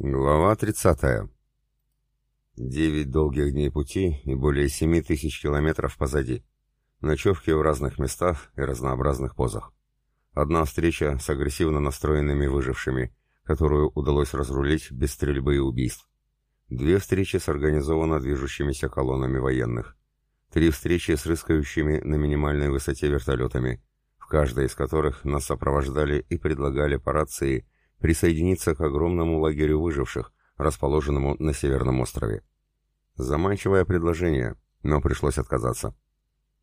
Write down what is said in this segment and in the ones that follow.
Глава 30. Девять долгих дней пути и более семи тысяч километров позади. Ночевки в разных местах и разнообразных позах. Одна встреча с агрессивно настроенными выжившими, которую удалось разрулить без стрельбы и убийств. Две встречи с организованно движущимися колоннами военных. Три встречи с рыскающими на минимальной высоте вертолетами, в каждой из которых нас сопровождали и предлагали по рации – присоединиться к огромному лагерю выживших, расположенному на Северном острове. Заманчивое предложение, но пришлось отказаться.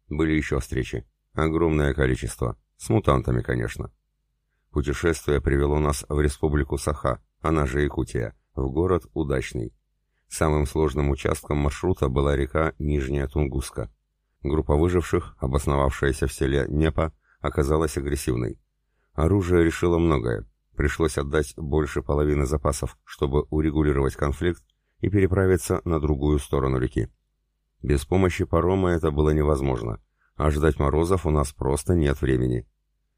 Были еще встречи. Огромное количество. С мутантами, конечно. Путешествие привело нас в республику Саха, она же Якутия, в город Удачный. Самым сложным участком маршрута была река Нижняя Тунгуска. Группа выживших, обосновавшаяся в селе Непа, оказалась агрессивной. Оружие решило многое, Пришлось отдать больше половины запасов, чтобы урегулировать конфликт и переправиться на другую сторону реки. Без помощи парома это было невозможно, а ждать морозов у нас просто нет времени.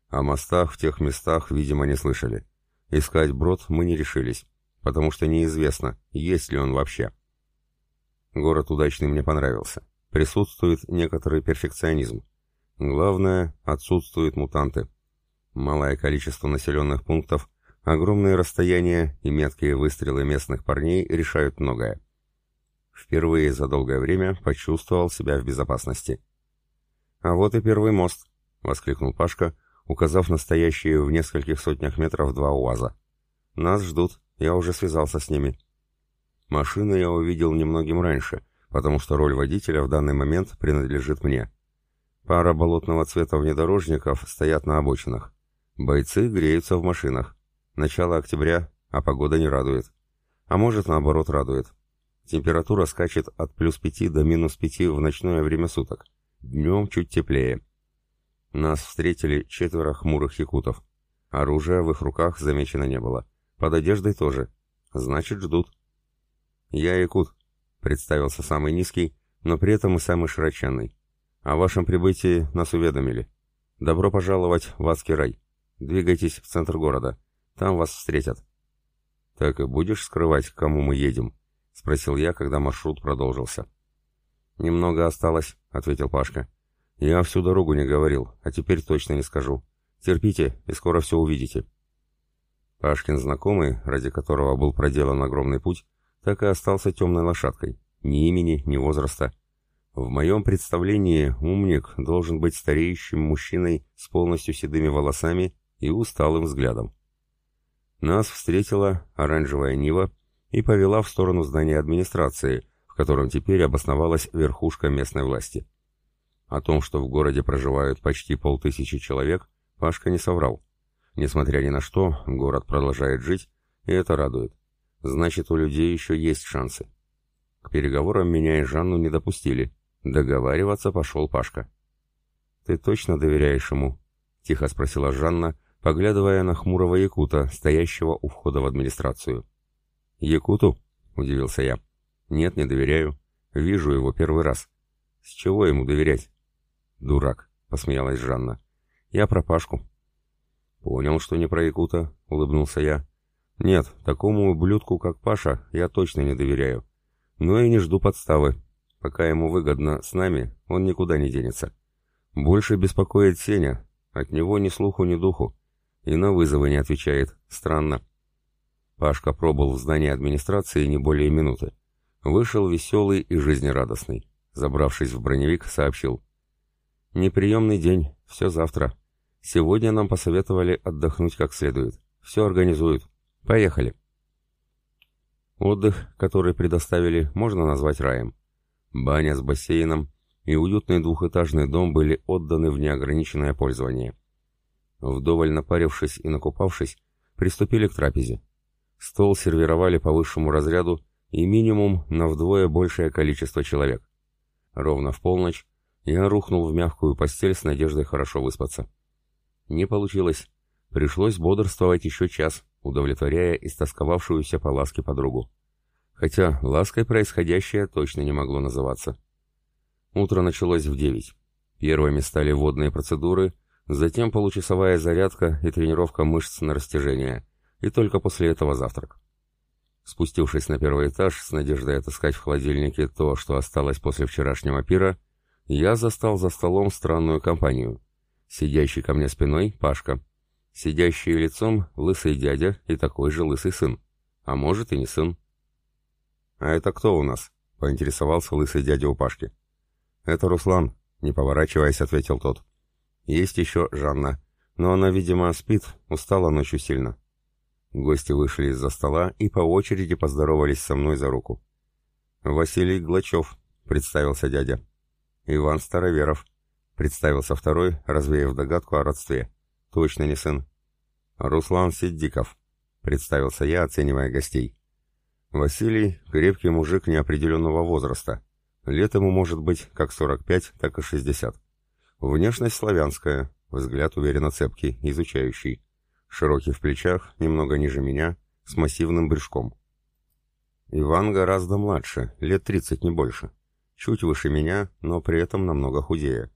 О мостах в тех местах, видимо, не слышали. Искать брод мы не решились, потому что неизвестно, есть ли он вообще. Город удачный мне понравился. Присутствует некоторый перфекционизм. Главное, отсутствуют мутанты. Малое количество населенных пунктов, огромные расстояния и меткие выстрелы местных парней решают многое. Впервые за долгое время почувствовал себя в безопасности. «А вот и первый мост», — воскликнул Пашка, указав на стоящие в нескольких сотнях метров два УАЗа. «Нас ждут, я уже связался с ними». Машину я увидел немногим раньше, потому что роль водителя в данный момент принадлежит мне. Пара болотного цвета внедорожников стоят на обочинах. Бойцы греются в машинах. Начало октября, а погода не радует. А может, наоборот, радует. Температура скачет от плюс пяти до минус пяти в ночное время суток. Днем чуть теплее. Нас встретили четверо хмурых якутов. Оружия в их руках замечено не было. Под одеждой тоже. Значит, ждут. «Я якут», — представился самый низкий, но при этом и самый широченный. «О вашем прибытии нас уведомили. Добро пожаловать в адский рай». Двигайтесь в центр города. Там вас встретят». «Так и будешь скрывать, к кому мы едем?» — спросил я, когда маршрут продолжился. «Немного осталось», — ответил Пашка. «Я всю дорогу не говорил, а теперь точно не скажу. Терпите, и скоро все увидите». Пашкин знакомый, ради которого был проделан огромный путь, так и остался темной лошадкой. Ни имени, ни возраста. В моем представлении умник должен быть стареющим мужчиной с полностью седыми волосами и усталым взглядом. Нас встретила оранжевая Нива и повела в сторону здания администрации, в котором теперь обосновалась верхушка местной власти. О том, что в городе проживают почти полтысячи человек, Пашка не соврал. Несмотря ни на что, город продолжает жить, и это радует. Значит, у людей еще есть шансы. К переговорам меня и Жанну не допустили. Договариваться пошел Пашка. «Ты точно доверяешь ему?» — тихо спросила Жанна, поглядывая на хмурого якута, стоящего у входа в администрацию. «Якуту?» — удивился я. «Нет, не доверяю. Вижу его первый раз. С чего ему доверять?» «Дурак», — посмеялась Жанна. «Я про Пашку». «Понял, что не про якута», — улыбнулся я. «Нет, такому ублюдку, как Паша, я точно не доверяю. Но и не жду подставы. Пока ему выгодно с нами, он никуда не денется. Больше беспокоит Сеня. От него ни слуху, ни духу. И на вызовы не отвечает. Странно. Пашка пробыл в здании администрации не более минуты. Вышел веселый и жизнерадостный. Забравшись в броневик, сообщил. «Неприемный день. Все завтра. Сегодня нам посоветовали отдохнуть как следует. Все организуют. Поехали». Отдых, который предоставили, можно назвать раем. Баня с бассейном и уютный двухэтажный дом были отданы в неограниченное пользование. Вдоволь напарившись и накупавшись, приступили к трапезе. Стол сервировали по высшему разряду и минимум на вдвое большее количество человек. Ровно в полночь я рухнул в мягкую постель с надеждой хорошо выспаться. Не получилось. Пришлось бодрствовать еще час, удовлетворяя истосковавшуюся по ласке подругу. Хотя лаской происходящее точно не могло называться. Утро началось в девять. Первыми стали водные процедуры — Затем получасовая зарядка и тренировка мышц на растяжение, и только после этого завтрак. Спустившись на первый этаж с надеждой отыскать в холодильнике то, что осталось после вчерашнего пира, я застал за столом странную компанию. Сидящий ко мне спиной — Пашка. Сидящий лицом — лысый дядя и такой же лысый сын. А может и не сын. «А это кто у нас?» — поинтересовался лысый дядя у Пашки. «Это Руслан», — не поворачиваясь, ответил тот. «Есть еще Жанна, но она, видимо, спит, устала ночью сильно». Гости вышли из-за стола и по очереди поздоровались со мной за руку. «Василий Глачев», — представился дядя. «Иван Староверов», — представился второй, развеяв догадку о родстве. «Точно не сын». «Руслан Сиддиков», — представился я, оценивая гостей. «Василий — крепкий мужик неопределенного возраста. Лет ему может быть как 45, так и 60. Внешность славянская, взгляд уверенно цепкий, изучающий широкий в плечах, немного ниже меня, с массивным брюшком. Иван гораздо младше, лет тридцать не больше. Чуть выше меня, но при этом намного худее.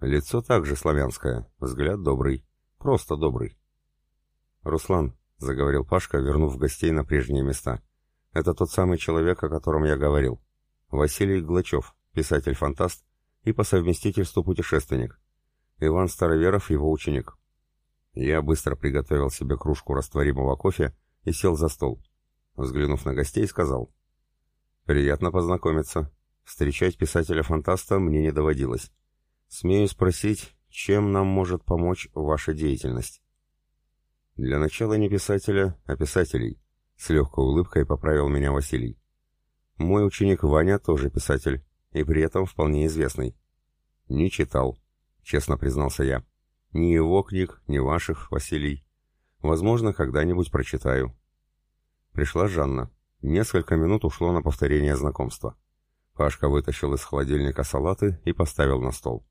Лицо также славянское, взгляд добрый, просто добрый. «Руслан», — заговорил Пашка, вернув гостей на прежние места, — «это тот самый человек, о котором я говорил. Василий Глачев, писатель-фантаст и по совместительству путешественник. Иван Староверов, его ученик. Я быстро приготовил себе кружку растворимого кофе и сел за стол. Взглянув на гостей, сказал. «Приятно познакомиться. Встречать писателя-фантаста мне не доводилось. Смею спросить, чем нам может помочь ваша деятельность?» «Для начала не писателя, а писателей», — с легкой улыбкой поправил меня Василий. «Мой ученик Ваня тоже писатель, и при этом вполне известный». «Не читал», — честно признался я. Ни его книг, ни ваших, Василий. Возможно, когда-нибудь прочитаю. Пришла Жанна. Несколько минут ушло на повторение знакомства. Пашка вытащил из холодильника салаты и поставил на стол.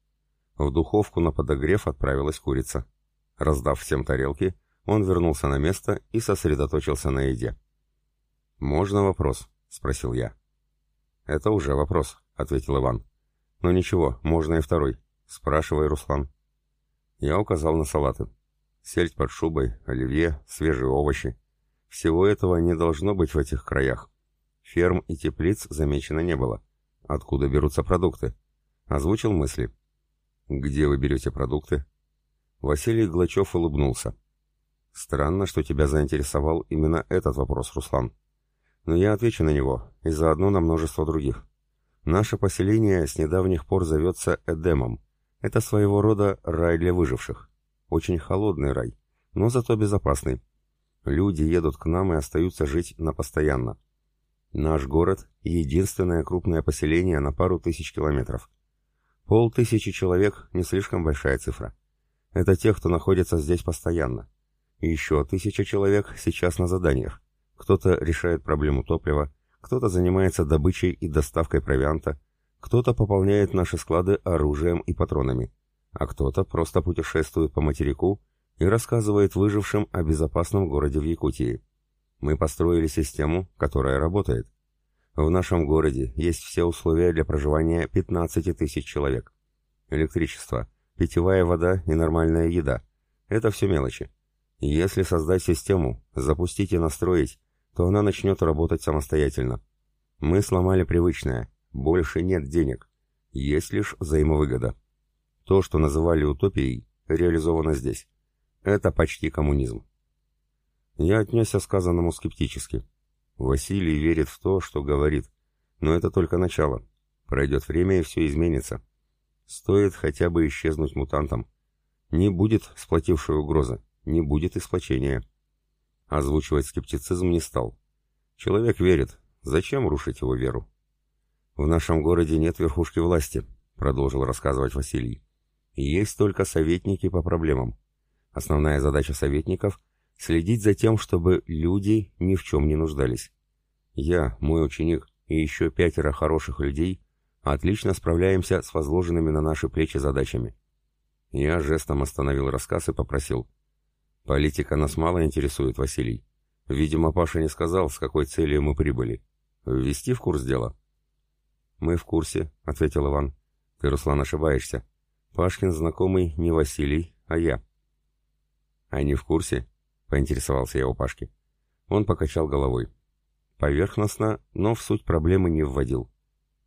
В духовку на подогрев отправилась курица. Раздав всем тарелки, он вернулся на место и сосредоточился на еде. «Можно вопрос?» — спросил я. «Это уже вопрос», — ответил Иван. «Но ничего, можно и второй. Спрашивай, Руслан». Я указал на салаты. Сельдь под шубой, оливье, свежие овощи. Всего этого не должно быть в этих краях. Ферм и теплиц замечено не было. Откуда берутся продукты? Озвучил мысли. «Где вы берете продукты?» Василий Глачев улыбнулся. «Странно, что тебя заинтересовал именно этот вопрос, Руслан. Но я отвечу на него, и заодно на множество других. Наше поселение с недавних пор зовется Эдемом, это своего рода рай для выживших. Очень холодный рай, но зато безопасный. Люди едут к нам и остаются жить на постоянно. Наш город — единственное крупное поселение на пару тысяч километров. Полтысячи человек — не слишком большая цифра. Это те, кто находится здесь постоянно. И еще тысяча человек сейчас на заданиях. Кто-то решает проблему топлива, кто-то занимается добычей и доставкой провианта, кто-то пополняет наши склады оружием и патронами, а кто-то просто путешествует по материку и рассказывает выжившим о безопасном городе в Якутии. Мы построили систему, которая работает. В нашем городе есть все условия для проживания 15 тысяч человек. Электричество, питьевая вода и нормальная еда – это все мелочи. Если создать систему, запустить и настроить, то она начнет работать самостоятельно. Мы сломали привычное, больше нет денег. Есть лишь взаимовыгода. То, что называли утопией, реализовано здесь. Это почти коммунизм. Я отнесся сказанному скептически. Василий верит в то, что говорит. Но это только начало. Пройдет время, и все изменится. Стоит хотя бы исчезнуть мутантам. Не будет сплотившей угрозы, не будет и сплочения. Озвучивать скептицизм не стал. Человек верит. Зачем рушить его веру? «В нашем городе нет верхушки власти», — продолжил рассказывать Василий. «Есть только советники по проблемам. Основная задача советников — следить за тем, чтобы люди ни в чем не нуждались. Я, мой ученик и еще пятеро хороших людей отлично справляемся с возложенными на наши плечи задачами». Я жестом остановил рассказ и попросил. «Политика нас мало интересует, Василий. Видимо, Паша не сказал, с какой целью мы прибыли. Ввести в курс дела?» «Мы в курсе», — ответил Иван. «Ты, Руслан, ошибаешься. Пашкин знакомый не Василий, а я». «Они в курсе?» — поинтересовался я у Пашки. Он покачал головой. поверхностно, но в суть проблемы не вводил.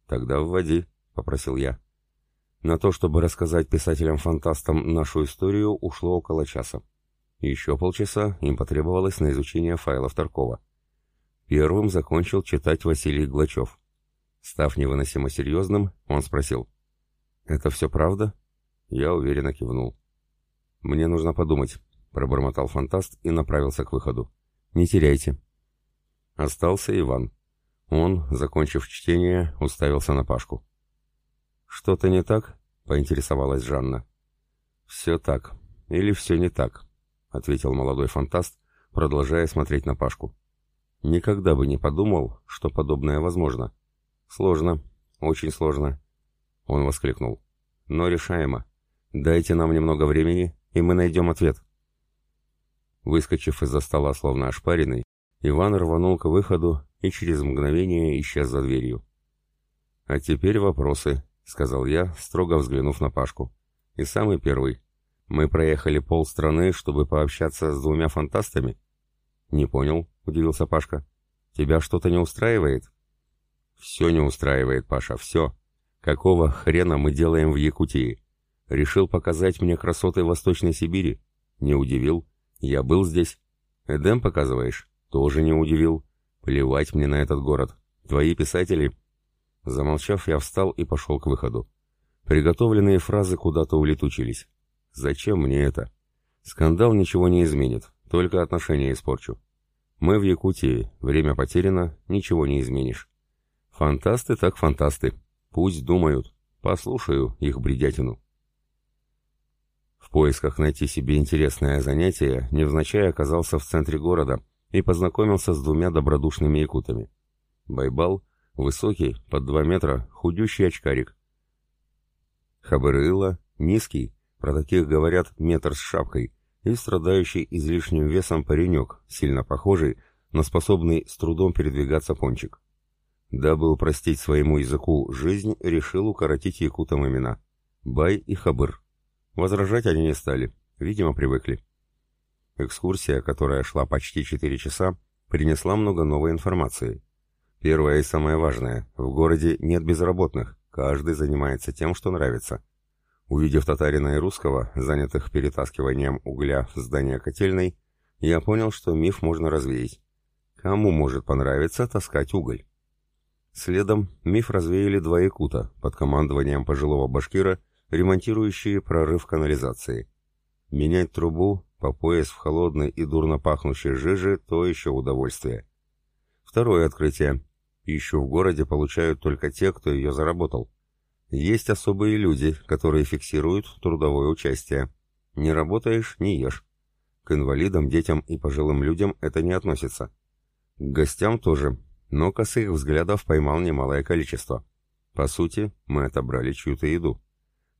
«Тогда вводи», — попросил я. На то, чтобы рассказать писателям-фантастам нашу историю, ушло около часа. Еще полчаса им потребовалось на изучение файлов Таркова. Первым закончил читать Василий Глачев. Став невыносимо серьезным, он спросил. «Это все правда?» Я уверенно кивнул. «Мне нужно подумать», — пробормотал фантаст и направился к выходу. «Не теряйте». Остался Иван. Он, закончив чтение, уставился на Пашку. «Что-то не так?» — поинтересовалась Жанна. «Все так. Или все не так», — ответил молодой фантаст, продолжая смотреть на Пашку. «Никогда бы не подумал, что подобное возможно. Сложно, очень сложно». Он воскликнул. «Но решаемо. Дайте нам немного времени, и мы найдем ответ». Выскочив из-за стола словно ошпаренный, Иван рванул к выходу и через мгновение исчез за дверью. «А теперь вопросы», — сказал я, строго взглянув на Пашку. «И самый первый. Мы проехали полстраны, чтобы пообщаться с двумя фантастами?» «Не понял», — удивился Пашка. «Тебя что-то не устраивает?» «Все не устраивает, Паша, все. Какого хрена мы делаем в Якутии? Решил показать мне красоты Восточной Сибири? Не удивил. Я был здесь. Эдем показываешь? Тоже не удивил. Плевать мне на этот город. Твои писатели Замолчав, я встал и пошел к выходу. Приготовленные фразы куда-то улетучились. Зачем мне это? Скандал ничего не изменит, только отношения испорчу. Мы в Якутии, время потеряно, ничего не изменишь. Фантасты так фантасты. Пусть думают. Послушаю их бредятину. В поисках найти себе интересное занятие, невзначай оказался в центре города и познакомился с двумя добродушными якутами. Байбал — Высокий, под два метра, худющий очкарик. Хабырыла, низкий, про таких говорят метр с шапкой, и страдающий излишним весом паренек, сильно похожий на способный с трудом передвигаться пончик. Дабы упростить своему языку жизнь, решил укоротить якутам имена. Бай и Хабыр. Возражать они не стали, видимо, привыкли. Экскурсия, которая шла почти четыре часа, принесла много новой информации. Первое и самое важное. В городе нет безработных. Каждый занимается тем, что нравится. Увидев татарина и русского, занятых перетаскиванием угля в здание котельной, я понял, что миф можно развеять. Кому может понравиться таскать уголь? Следом миф развеяли два якута под командованием пожилого башкира, ремонтирующие прорыв канализации. Менять трубу по пояс в холодной и дурно пахнущей жиже – то еще удовольствие. Второе открытие. Пищу в городе получают только те, кто ее заработал. Есть особые люди, которые фиксируют трудовое участие. Не работаешь – не ешь. К инвалидам, детям и пожилым людям это не относится. К гостям тоже, но косых взглядов поймал немалое количество. По сути, мы отобрали чью-то еду.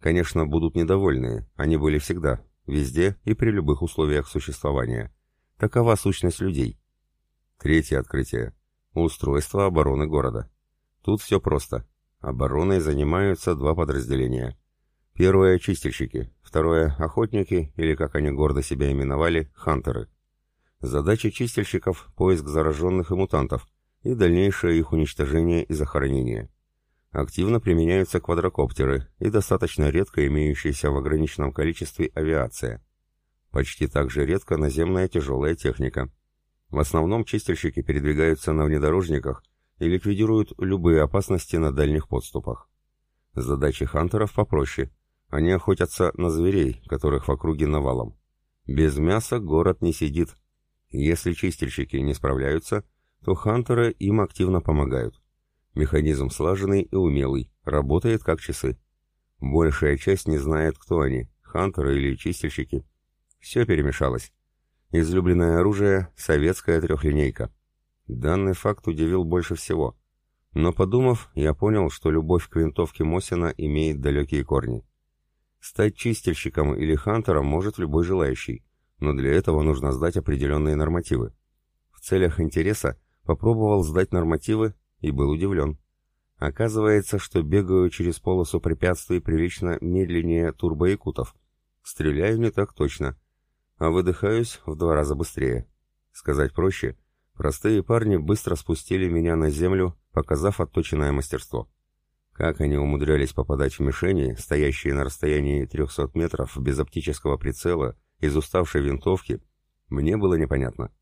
Конечно, будут недовольные, они были всегда, везде и при любых условиях существования. Такова сущность людей. Третье открытие. Устройство обороны города. Тут все просто. Обороной занимаются два подразделения. Первое – чистильщики, второе – охотники, или, как они гордо себя именовали, хантеры. Задача чистильщиков – поиск зараженных и мутантов, и дальнейшее их уничтожение и захоронение. Активно применяются квадрокоптеры и достаточно редко имеющаяся в ограниченном количестве авиация. Почти так же редко наземная тяжелая техника – в основном чистильщики передвигаются на внедорожниках и ликвидируют любые опасности на дальних подступах. Задачи хантеров попроще. Они охотятся на зверей, которых в округе навалом. Без мяса город не сидит. Если чистильщики не справляются, то хантеры им активно помогают. Механизм слаженный и умелый, работает как часы. Большая часть не знает, кто они, хантеры или чистильщики. Все перемешалось. Излюбленное оружие — советская трехлинейка. Данный факт удивил больше всего. Но подумав, я понял, что любовь к винтовке Мосина имеет далекие корни. Стать чистильщиком или хантером может любой желающий, но для этого нужно сдать определенные нормативы. В целях интереса попробовал сдать нормативы и был удивлен. Оказывается, что бегаю через полосу препятствий прилично медленнее турбоякутов. Стреляю не так точно — а выдыхаюсь в два раза быстрее. Сказать проще, Простые парни быстро спустили меня на землю, показав отточенное мастерство. Как они умудрялись попадать в мишени, стоящие на расстоянии 300 метров без оптического прицела, из уставшей винтовки, мне было непонятно.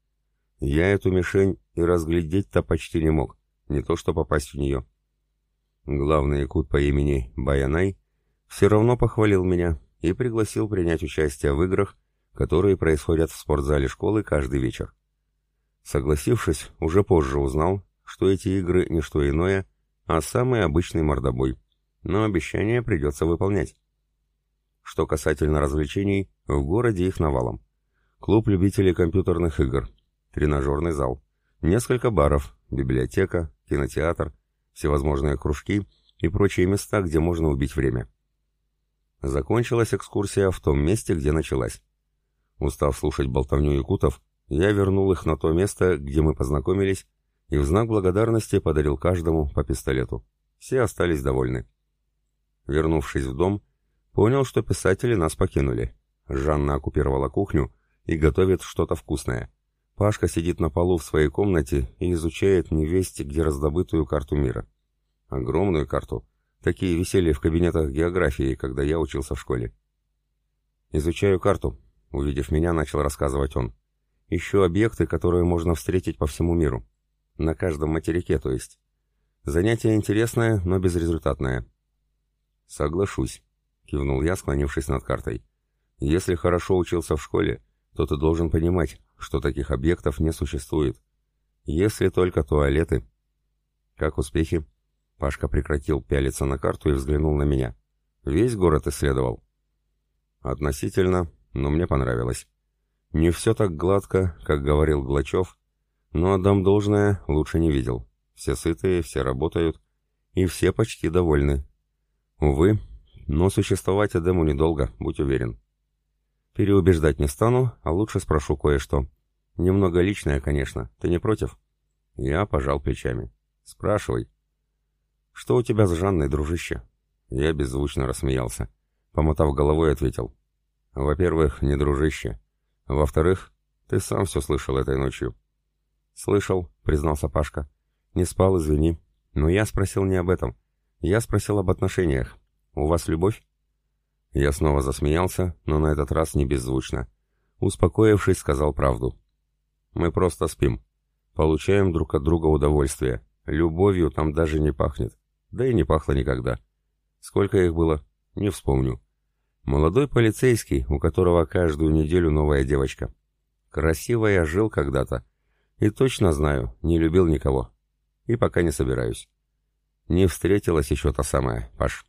Я эту мишень и разглядеть-то почти не мог, не то что попасть в нее. Главный якут по имени Баянай все равно похвалил меня и пригласил принять участие в играх, которые происходят в спортзале школы каждый вечер. Согласившись, уже позже узнал, что эти игры не что иное, а самый обычный мордобой, но обещание придется выполнять. Что касательно развлечений, в городе их навалом. Клуб любителей компьютерных игр, тренажерный зал, несколько баров, библиотека, кинотеатр, всевозможные кружки и прочие места, где можно убить время. Закончилась экскурсия в том месте, где началась. Устав слушать болтовню якутов, я вернул их на то место, где мы познакомились, и в знак благодарности подарил каждому по пистолету. Все остались довольны. Вернувшись в дом, понял, что писатели нас покинули. Жанна оккупировала кухню и готовит что-то вкусное. Пашка сидит на полу в своей комнате и изучает невесте, где раздобытую карту мира. Огромную карту. Такие висели в кабинетах географии, когда я учился в школе. «Изучаю карту», — увидев меня, начал рассказывать он. Ищу объекты, которые можно встретить по всему миру. На каждом материке, то есть. Занятие интересное, но безрезультатное. Соглашусь, кивнул я, склонившись над картой. Если хорошо учился в школе, то ты должен понимать, что таких объектов не существует. Если только туалеты. Как успехи? Пашка прекратил пялиться на карту и взглянул на меня. Весь город исследовал. Относительно, но мне понравилось. Не все так гладко, как говорил Глачев, но отдам должное, лучше не видел. Все сытые, все работают, и все почти довольны. Увы, но существовать Эдему недолго, будь уверен. Переубеждать не стану, а лучше спрошу кое-что. Немного личное, конечно. Ты не против? Я пожал плечами. Спрашивай. Что у тебя с Жанной, дружище? Я беззвучно рассмеялся. Помотав головой, ответил. Во-первых, не дружище. Во-вторых, ты сам все слышал этой ночью. Слышал, признался Пашка. Не спал, извини. Но я спросил не об этом. Я спросил об отношениях. У вас любовь? Я снова засмеялся, но на этот раз не беззвучно. Успокоившись, сказал правду. Мы просто спим. Получаем друг от друга удовольствие. Любовью там даже не пахнет. Да и не пахло никогда. Сколько их было? Не вспомню. Молодой полицейский, у которого каждую неделю новая девочка. Красиво я жил когда-то. И точно знаю, не любил никого. И пока не собираюсь. Не встретилась еще та самая, Паш.